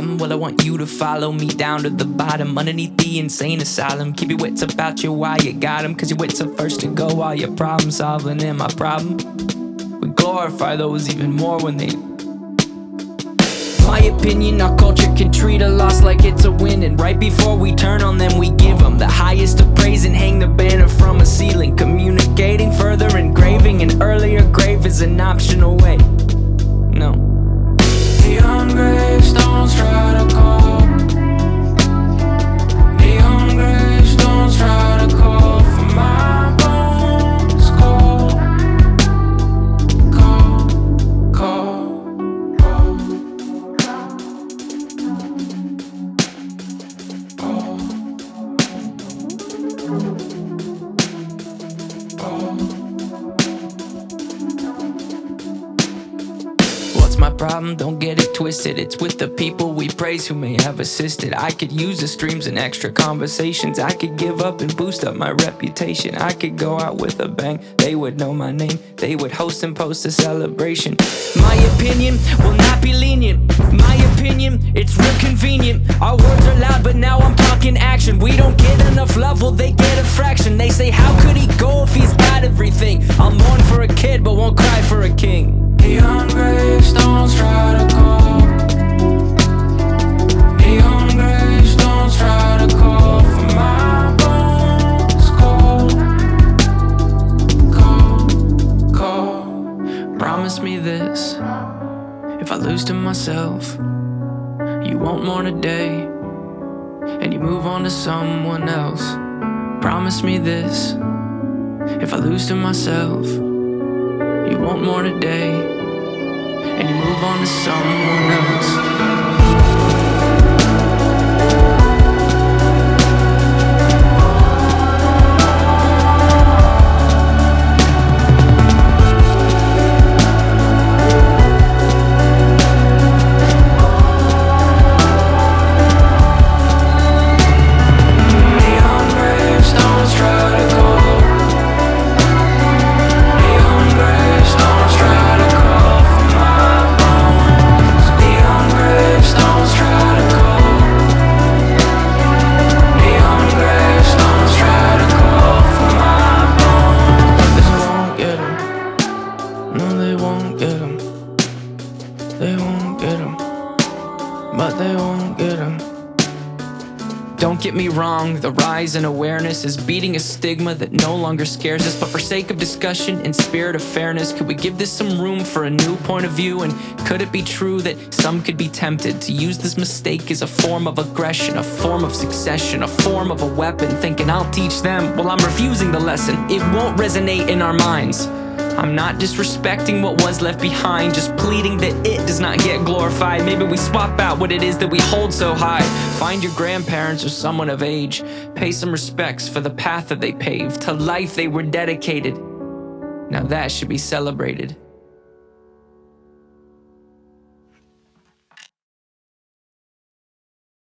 Well, I want you to follow me down to the bottom underneath the insane asylum. Keep your wits about you while you got 'em, cause your wits are first to go while you're problem solving. And my problem, we glorify those even more when they my opinion, our culture can treat a loss like it's a win. And right before we turn on them, we give them the highest of praise and hang the banner from a ceiling. Communicating further, engraving an earlier grave is an optional way. No. Neon gravestones try to call. My problem? Don't get it twisted. It's with the people we praise who may have assisted. I could use the streams and extra conversations. I could give up and boost up my reputation. I could go out with a bang. They would know my name. They would host and post a celebration. My opinion will not be lenient. My opinion, it's real convenient. Our words are loud, but now I'm talking action. We don't get enough love, well, they get a fraction. They say, How could he go if he's everything? I'll mourn for a kid, but won't cry for a king. Neon gravestones try to call. Neon gravestones try to call for my bones. Call, call, call. Promise me this if I lose to myself, you won't mourn a day and you move on to someone else. Promise me this if I lose to myself, you won't mourn a day and you move on to someone else. Don't get me wrong, the rise in awareness is beating a stigma that no longer scares us. But for sake of discussion and spirit of fairness, could we give this some room for a new point of view? And could it be true that some could be tempted to use this mistake as a form of aggression, a form of succession, a form of a weapon, thinking I'll teach them? Well, I'm refusing the lesson. It won't resonate in our minds. I'm not disrespecting what was left behind, just pleading that it does not get glorified. Maybe we swap out what it is that we hold so high. Find your grandparents or someone of age. Pay some respects for the path that they paved, to life they were dedicated. Now that should be celebrated.